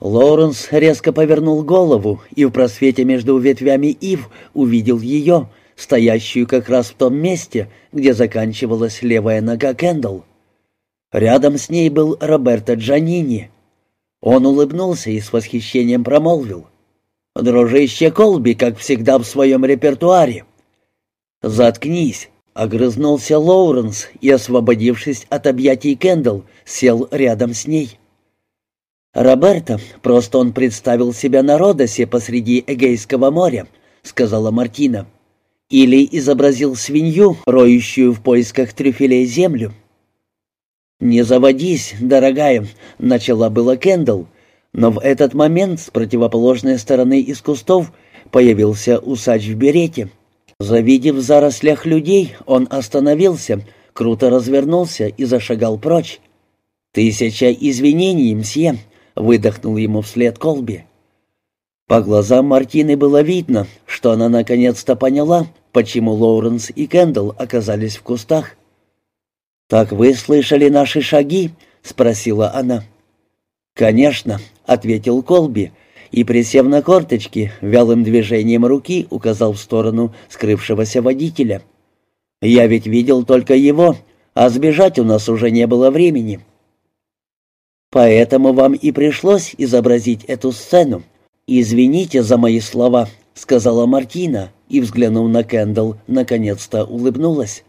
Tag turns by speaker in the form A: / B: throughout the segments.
A: Лоуренс резко повернул голову и в просвете между ветвями ив увидел ее, стоящую как раз в том месте, где заканчивалась левая нога Кэндалл. Рядом с ней был Роберто Джанини. Он улыбнулся и с восхищением промолвил. «Дружище Колби, как всегда в своем репертуаре». «Заткнись», — огрызнулся Лоуренс и, освободившись от объятий Кэндалл, сел рядом с ней. «Роберто, просто он представил себя на Родосе посреди Эгейского моря», — сказала Мартина. «Или изобразил свинью, роющую в поисках трюфелей землю». «Не заводись, дорогая», — начала была Кендалл, но в этот момент с противоположной стороны из кустов появился усач в берете. Завидев в зарослях людей, он остановился, круто развернулся и зашагал прочь. «Тысяча извинений, мсье», выдохнул ему вслед Колби. По глазам Мартины было видно, что она наконец-то поняла, почему Лоуренс и Кендалл оказались в кустах. «Так вы слышали наши шаги?» — спросила она. «Конечно», — ответил Колби, и, присев на корточки, вялым движением руки указал в сторону скрывшегося водителя. «Я ведь видел только его, а сбежать у нас уже не было времени». Поэтому вам и пришлось изобразить эту сцену. Извините за мои слова, сказала Мартина и, взглянув на Кендалл, наконец-то улыбнулась.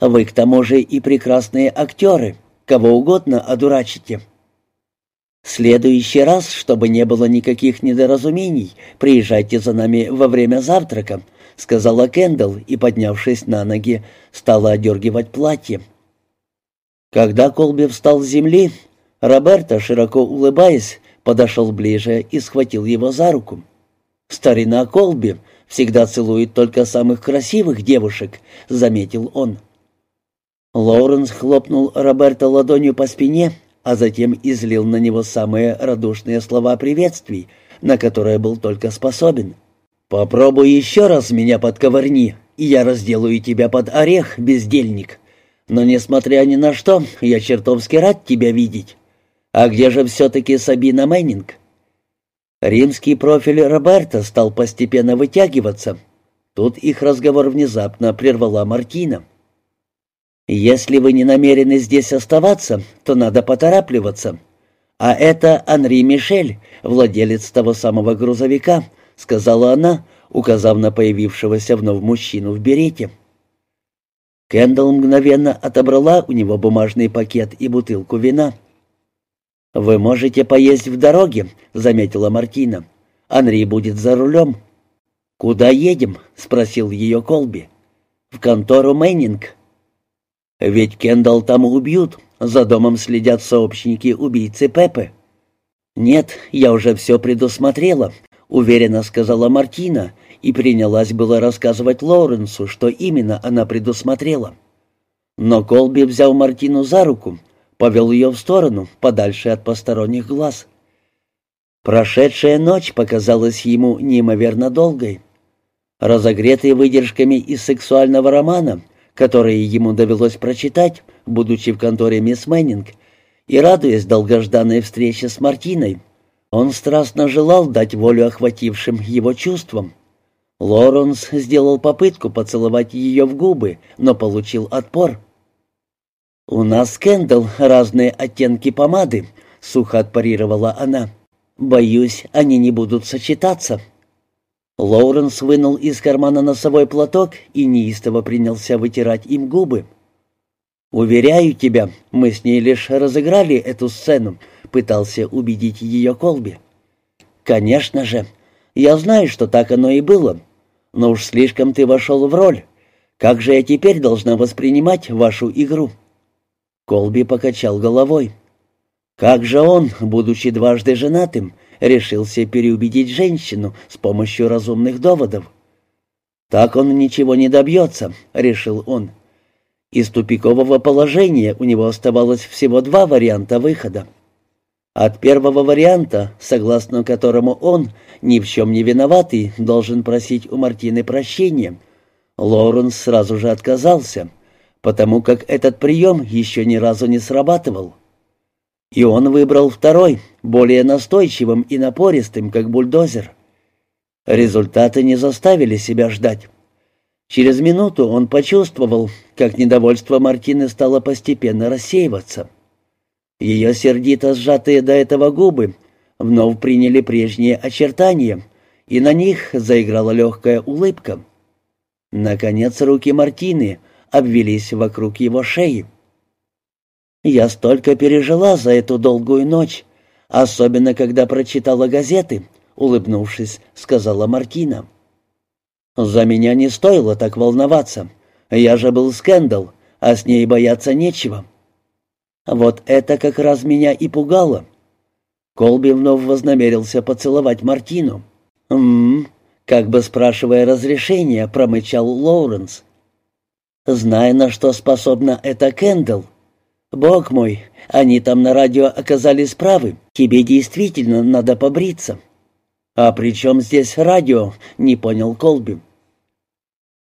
A: Вы к тому же и прекрасные актеры, кого угодно одурачите. Следующий раз, чтобы не было никаких недоразумений, приезжайте за нами во время завтрака, сказала Кендалл и, поднявшись на ноги, стала одергивать платье. Когда Колби встал с земли, Роберто, широко улыбаясь, подошел ближе и схватил его за руку. «Старина Колби всегда целует только самых красивых девушек», — заметил он. Лоуренс хлопнул Роберто ладонью по спине, а затем излил на него самые радушные слова приветствий, на которые был только способен. «Попробуй еще раз меня подковырни, и я разделаю тебя под орех, бездельник. Но, несмотря ни на что, я чертовски рад тебя видеть». А где же все-таки Сабина Мэннинг? Римский профиль Роберта стал постепенно вытягиваться. Тут их разговор внезапно прервала Мартина. «Если вы не намерены здесь оставаться, то надо поторапливаться. А это Анри Мишель, владелец того самого грузовика», — сказала она, указав на появившегося вновь мужчину в берете. Кэндалл мгновенно отобрала у него бумажный пакет и бутылку вина. «Вы можете поесть в дороге», — заметила Мартина. «Анри будет за рулем». «Куда едем?» — спросил ее Колби. «В контору Мэннинг». «Ведь Кендалл там убьют. За домом следят сообщники убийцы Пепы». «Нет, я уже все предусмотрела», — уверенно сказала Мартина и принялась было рассказывать Лоуренсу, что именно она предусмотрела. Но Колби взял Мартину за руку — повел ее в сторону, подальше от посторонних глаз. Прошедшая ночь показалась ему неимоверно долгой. Разогретый выдержками из сексуального романа, которые ему довелось прочитать, будучи в конторе мисс Мэннинг, и радуясь долгожданной встрече с Мартиной, он страстно желал дать волю охватившим его чувствам. Лоренс сделал попытку поцеловать ее в губы, но получил отпор — «У нас, Кэндалл, разные оттенки помады», — сухо отпарировала она. «Боюсь, они не будут сочетаться». Лоуренс вынул из кармана носовой платок и неистово принялся вытирать им губы. «Уверяю тебя, мы с ней лишь разыграли эту сцену», — пытался убедить ее Колби. «Конечно же. Я знаю, что так оно и было. Но уж слишком ты вошел в роль. Как же я теперь должна воспринимать вашу игру?» Колби покачал головой. Как же он, будучи дважды женатым, решился переубедить женщину с помощью разумных доводов? Так он ничего не добьется, решил он. Из тупикового положения у него оставалось всего два варианта выхода. От первого варианта, согласно которому он, ни в чем не виноватый, должен просить у Мартины прощения, Лоуренс сразу же отказался — потому как этот прием еще ни разу не срабатывал. И он выбрал второй, более настойчивым и напористым, как бульдозер. Результаты не заставили себя ждать. Через минуту он почувствовал, как недовольство Мартины стало постепенно рассеиваться. Ее сердито сжатые до этого губы вновь приняли прежние очертания, и на них заиграла легкая улыбка. Наконец руки Мартины обвелись вокруг его шеи. «Я столько пережила за эту долгую ночь, особенно когда прочитала газеты», — улыбнувшись, сказала Мартина. «За меня не стоило так волноваться. Я же был скандал, а с ней бояться нечего». Вот это как раз меня и пугало. Колби вновь вознамерился поцеловать Мартину. «М-м-м», как бы спрашивая разрешения, промычал Лоуренс. «Зная, на что способна эта Кэндл, «Бог мой, они там на радио оказались правы. Тебе действительно надо побриться». «А при чем здесь радио?» — не понял Колби.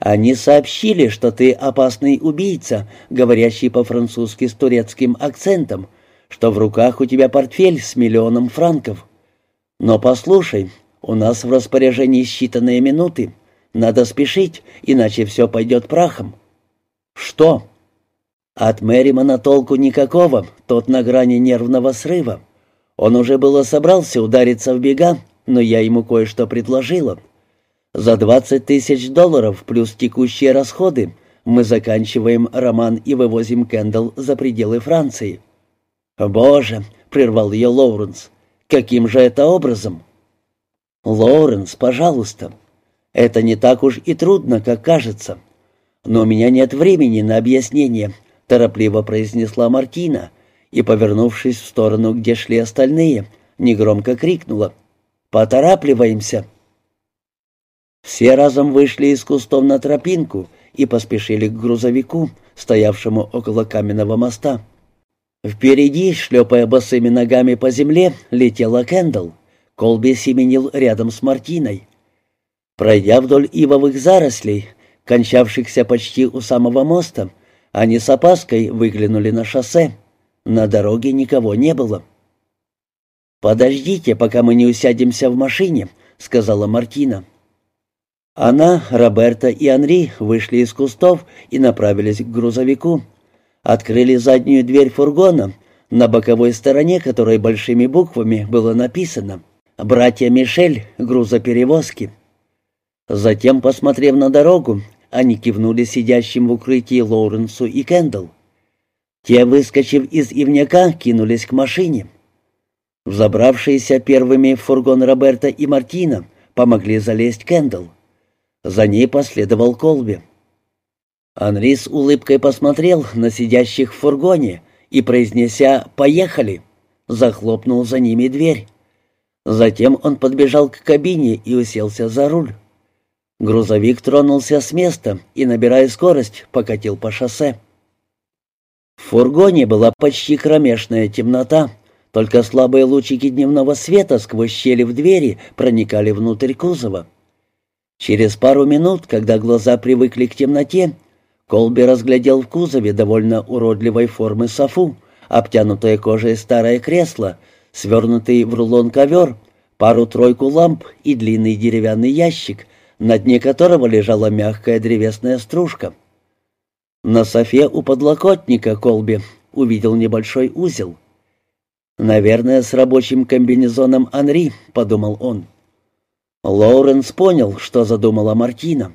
A: «Они сообщили, что ты опасный убийца, говорящий по-французски с турецким акцентом, что в руках у тебя портфель с миллионом франков. Но послушай, у нас в распоряжении считанные минуты. Надо спешить, иначе все пойдет прахом». «Что?» От Мэримана толку никакого, тот на грани нервного срыва. Он уже было собрался удариться в бега, но я ему кое-что предложила. За двадцать тысяч долларов плюс текущие расходы мы заканчиваем роман и вывозим Кэндалл за пределы Франции. «Боже!» — прервал ее Лоуренс. «Каким же это образом?» «Лоуренс, пожалуйста. Это не так уж и трудно, как кажется. Но у меня нет времени на объяснение, — торопливо произнесла Мартина и, повернувшись в сторону, где шли остальные, негромко крикнула. «Поторапливаемся!» Все разом вышли из кустов на тропинку и поспешили к грузовику, стоявшему около каменного моста. Впереди, шлепая босыми ногами по земле, летела Кэндалл. Колби семенил рядом с Мартиной. Пройдя вдоль ивовых зарослей, кончавшихся почти у самого моста, они с опаской выглянули на шоссе. На дороге никого не было. «Подождите, пока мы не усядемся в машине», — сказала Мартина. Она, Роберта и Анри вышли из кустов и направились к грузовику. Открыли заднюю дверь фургона, на боковой стороне которой большими буквами было написано «Братья Мишель, грузоперевозки». Затем, посмотрев на дорогу, они кивнули сидящим в укрытии Лоуренсу и Кэндалл. Те, выскочив из ивняка, кинулись к машине. Взобравшиеся первыми в фургон Роберта и Мартина помогли залезть Кэндалл. За ней последовал Колби. Анри с улыбкой посмотрел на сидящих в фургоне и, произнеся «Поехали!», захлопнул за ними дверь. Затем он подбежал к кабине и уселся за руль. Грузовик тронулся с места и, набирая скорость, покатил по шоссе. В фургоне была почти кромешная темнота, только слабые лучики дневного света сквозь щели в двери проникали внутрь кузова. Через пару минут, когда глаза привыкли к темноте, Колби разглядел в кузове довольно уродливой формы софу, обтянутое кожей старое кресло, свернутый в рулон ковер, пару-тройку ламп и длинный деревянный ящик, на дне которого лежала мягкая древесная стружка. На софе у подлокотника Колби увидел небольшой узел. «Наверное, с рабочим комбинезоном Анри», — подумал он. Лоуренс понял, что задумала Мартина.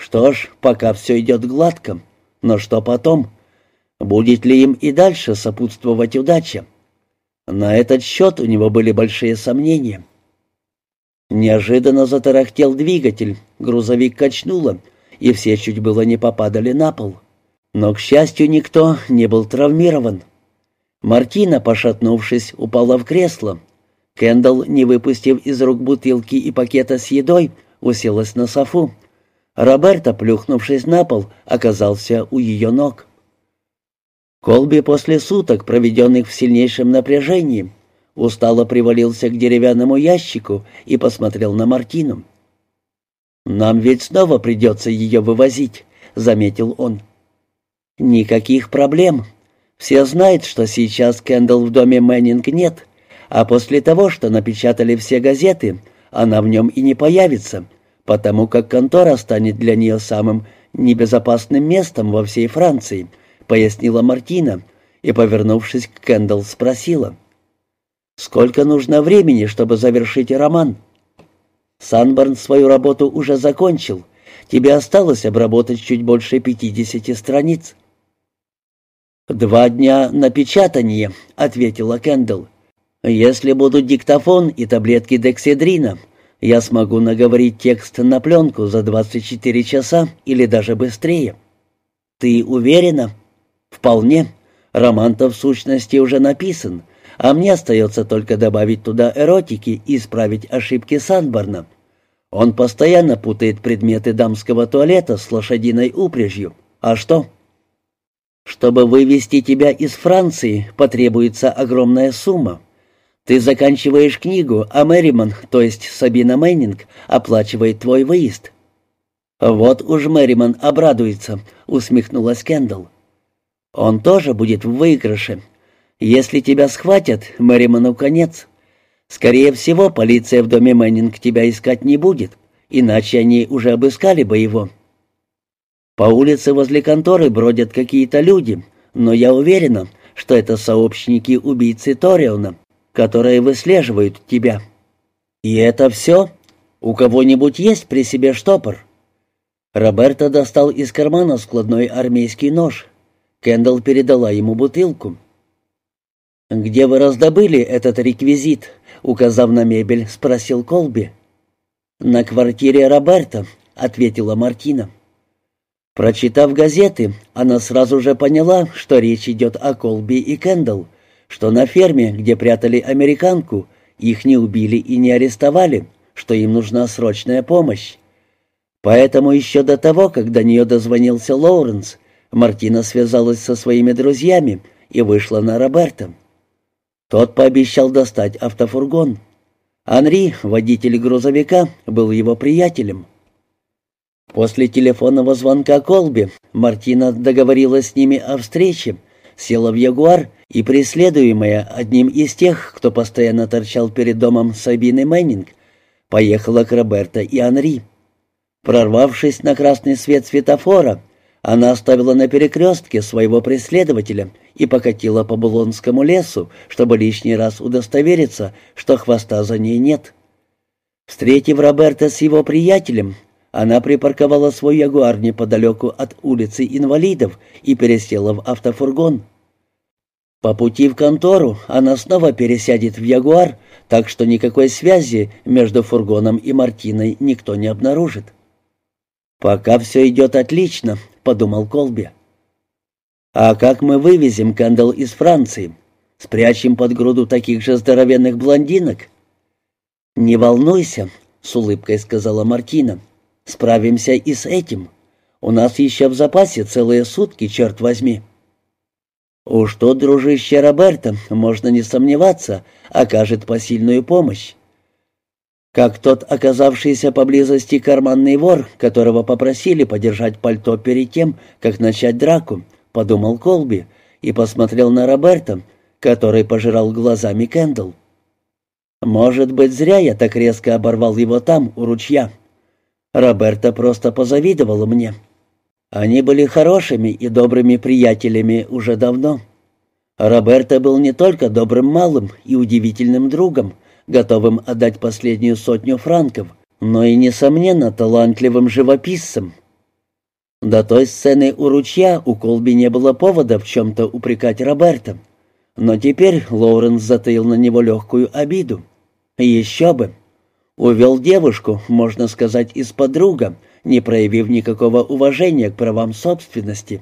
A: Что ж, пока все идет гладко, но что потом? Будет ли им и дальше сопутствовать удача? На этот счет у него были большие сомнения. Неожиданно затарахтел двигатель, грузовик качнуло, и все чуть было не попадали на пол. Но, к счастью, никто не был травмирован. Мартина, пошатнувшись, упала в кресло. Кендалл, не выпустив из рук бутылки и пакета с едой, уселась на софу. Роберто, плюхнувшись на пол, оказался у ее ног. Колби после суток, проведенных в сильнейшем напряжении, устало привалился к деревянному ящику и посмотрел на Мартину. «Нам ведь снова придется ее вывозить», — заметил он. «Никаких проблем. Все знают, что сейчас Кэндалл в доме Мэннинг нет, а после того, что напечатали все газеты, она в нем и не появится, потому как контора станет для нее самым небезопасным местом во всей Франции, пояснила Мартина и, повернувшись к Кэндалл, спросила. «Сколько нужно времени, чтобы завершить роман?» «Санборн свою работу уже закончил. Тебе осталось обработать чуть больше пятидесяти страниц». «Два дня на печатание», — ответила Кэндалл. «Если будут диктофон и таблетки дексидрина, я смогу наговорить текст на пленку за 24 часа или даже быстрее». «Ты уверена?» «Вполне. Роман-то в сущности уже написан, а мне остается только добавить туда эротики и исправить ошибки Санборна. Он постоянно путает предметы дамского туалета с лошадиной упряжью. А что?» «Чтобы вывести тебя из Франции, потребуется огромная сумма. Ты заканчиваешь книгу, а Мэриман, то есть Сабина Мэннинг, оплачивает твой выезд». «Вот уж Мэриман обрадуется», — усмехнулась Кендалл. «Он тоже будет в выигрыше. Если тебя схватят, Мэриману конец. Скорее всего, полиция в доме Мэннинг тебя искать не будет, иначе они уже обыскали бы его». По улице возле конторы бродят какие-то люди, но я уверена, что это сообщники убийцы Ториона, которые выслеживают тебя. И это все? У кого-нибудь есть при себе штопор?» Роберто достал из кармана складной армейский нож. Кендалл передала ему бутылку. «Где вы раздобыли этот реквизит?» — указав на мебель, спросил Колби. «На квартире Роберта», — ответила Мартина. Прочитав газеты, она сразу же поняла, что речь идет о Колби и Кендалл, что на ферме, где прятали американку, их не убили и не арестовали, что им нужна срочная помощь. Поэтому еще до того, как до нее дозвонился Лоуренс, Мартина связалась со своими друзьями и вышла на Роберта. Тот пообещал достать автофургон. Анри, водитель грузовика, был его приятелем. После телефонного звонка Колби Мартина договорилась с ними о встрече, села в Ягуар и, преследуемая одним из тех, кто постоянно торчал перед домом Сабины Мэннинг, поехала к Роберто и Анри. Прорвавшись на красный свет светофора, она оставила на перекрестке своего преследователя и покатила по Булонскому лесу, чтобы лишний раз удостовериться, что хвоста за ней нет. Встретив Роберта с его приятелем, она припарковала свой ягуар неподалеку от улицы инвалидов и пересела в автофургон. По пути в контору она снова пересядет в ягуар, так что никакой связи между фургоном и Мартиной никто не обнаружит. «Пока все идет отлично», — подумал Колби. «А как мы вывезем Кэндалл из Франции? Спрячем под груду таких же здоровенных блондинок?» «Не волнуйся», — с улыбкой сказала Мартина. Справимся и с этим. У нас еще в запасе целые сутки, черт возьми». Уж тот дружище Роберта, можно не сомневаться, окажет посильную помощь. Как тот оказавшийся поблизости карманный вор, которого попросили подержать пальто перед тем, как начать драку, подумал Колби и посмотрел на Роберта, который пожирал глазами Кэндл. «Может быть, зря я так резко оборвал его там, у ручья». Роберта просто позавидовала мне. Они были хорошими и добрыми приятелями уже давно. Роберта был не только добрым малым и удивительным другом, готовым отдать последнюю сотню франков, но и, несомненно, талантливым живописцем. До той сцены у ручья у Колби не было повода в чем-то упрекать Роберта. Но теперь Лоуренс затаил на него легкую обиду. Еще бы. Увел девушку, можно сказать, из подруга, не проявив никакого уважения к правам собственности.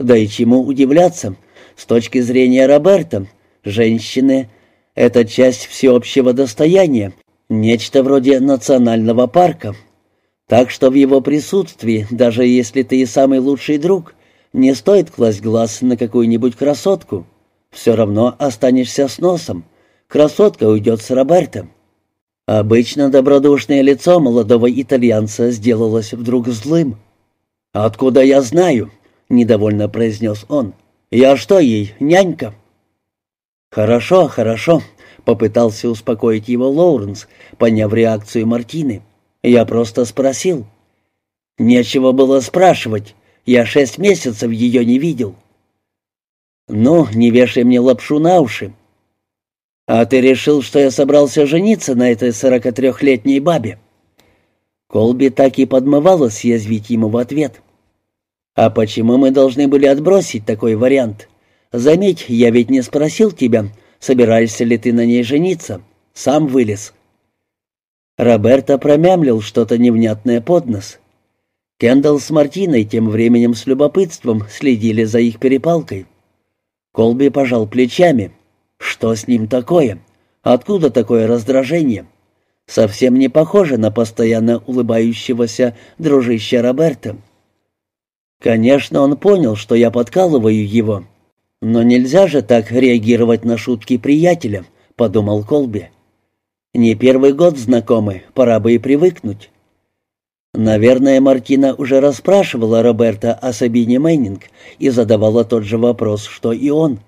A: Да и чему удивляться, с точки зрения Роберта, женщины — это часть всеобщего достояния, нечто вроде национального парка. Так что в его присутствии, даже если ты и самый лучший друг, не стоит класть глаз на какую-нибудь красотку. Все равно останешься с носом. Красотка уйдет с Робертом. Обычно добродушное лицо молодого итальянца сделалось вдруг злым. «Откуда я знаю?» — недовольно произнес он. «Я что ей, нянька?» «Хорошо, хорошо», — попытался успокоить его Лоуренс, поняв реакцию Мартины. «Я просто спросил». «Нечего было спрашивать. Я шесть месяцев ее не видел». «Ну, не вешай мне лапшу на уши. А ты решил, что я собрался жениться на этой сорокатрехлетней бабе?» Колби так и подмывала съязвить ему в ответ. «А почему мы должны были отбросить такой вариант? Заметь, я ведь не спросил тебя, собираешься ли ты на ней жениться. Сам вылез». Роберто промямлил что-то невнятное под нос. Кендалл с Мартиной тем временем с любопытством следили за их перепалкой. Колби пожал плечами. Что с ним такое? Откуда такое раздражение? Совсем не похоже на постоянно улыбающегося дружища Роберта. Конечно, он понял, что я подкалываю его. Но нельзя же так реагировать на шутки приятеля, подумал Колби. Не первый год знакомы, пора бы и привыкнуть. Наверное, Мартина уже расспрашивала Роберта о Сабине Мэннинг и задавала тот же вопрос, что и он.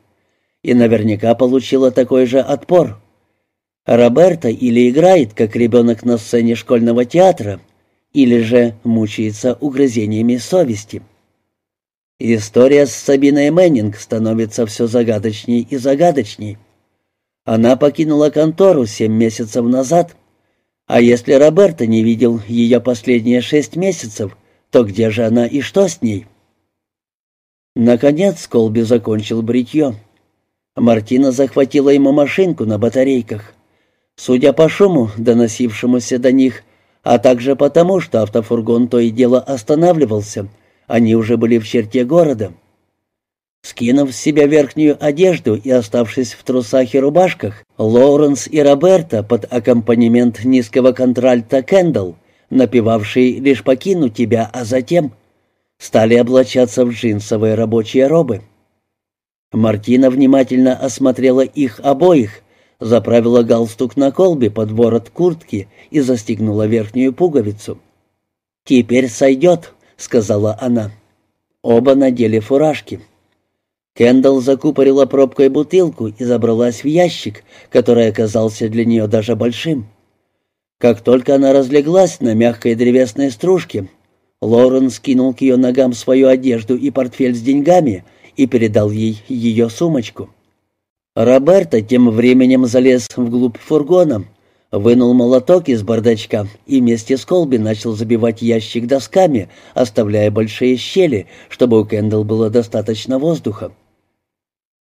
A: И наверняка получила такой же отпор. Роберта или играет, как ребенок на сцене школьного театра, или же мучается угрызениями совести. История с Сабиной Мэннинг становится все загадочней и загадочней. Она покинула контору семь месяцев назад — а если Роберто не видел ее последние шесть месяцев, то где же она и что с ней? Наконец Колби закончил бритье. Мартина захватила ему машинку на батарейках. Судя по шуму, доносившемуся до них, а также потому, что автофургон то и дело останавливался, они уже были в черте города. Скинув с себя верхнюю одежду и оставшись в трусах и рубашках, Лоуренс и Роберта под аккомпанемент низкого контральта Кэндалл, напевавший «Лишь покину тебя, а затем», стали облачаться в джинсовые рабочие робы. Мартина внимательно осмотрела их обоих, заправила галстук на колбе под ворот куртки и застегнула верхнюю пуговицу. «Теперь сойдет», — сказала она. Оба надели фуражки. Кендалл закупорила пробкой бутылку и забралась в ящик, который оказался для нее даже большим. Как только она разлеглась на мягкой древесной стружке, Лорен скинул к ее ногам свою одежду и портфель с деньгами и передал ей ее сумочку. Роберто тем временем залез вглубь фургона, вынул молоток из бардачка и вместе с Колби начал забивать ящик досками, оставляя большие щели, чтобы у Кендалл было достаточно воздуха.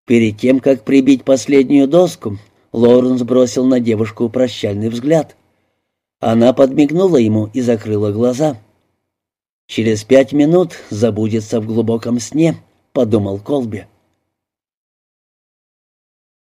A: Перед тем, как прибить последнюю доску, Лоуренс бросил на девушку прощальный взгляд. Она подмигнула ему и закрыла глаза. «Через пять минут забудется в глубоком сне», — подумал Колби.